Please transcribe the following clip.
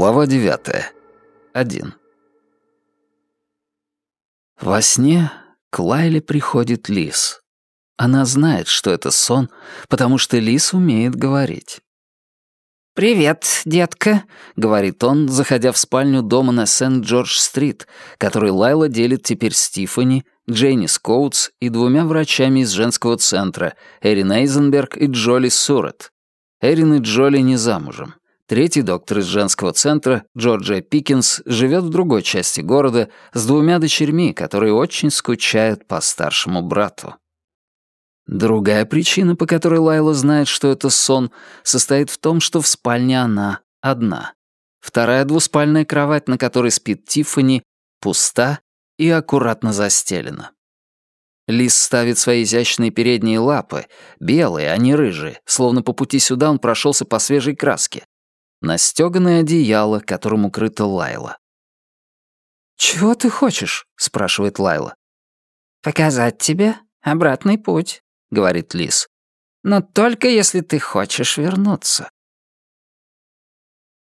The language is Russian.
Глава девятая. Один. Во сне к Лайле приходит Лис. Она знает, что это сон, потому что Лис умеет говорить. «Привет, детка», — говорит он, заходя в спальню дома на Сент-Джордж-стрит, который Лайла делит теперь с Тиффани, Джейни Скоутс и двумя врачами из женского центра, Эрин Эйзенберг и Джоли Сурет. Эрин и Джоли не замужем. Третий доктор из женского центра, Джорджия Пикинс, живет в другой части города с двумя дочерьми, которые очень скучают по старшему брату. Другая причина, по которой Лайла знает, что это сон, состоит в том, что в спальне она одна. Вторая двуспальная кровать, на которой спит Тиффани, пуста и аккуратно застелена. Лис ставит свои изящные передние лапы, белые, а не рыжие, словно по пути сюда он прошелся по свежей краске, на стёганое одеяло, которым укрыта Лайла. «Чего ты хочешь?» — спрашивает Лайла. «Показать тебе обратный путь», — говорит Лис. «Но только если ты хочешь вернуться».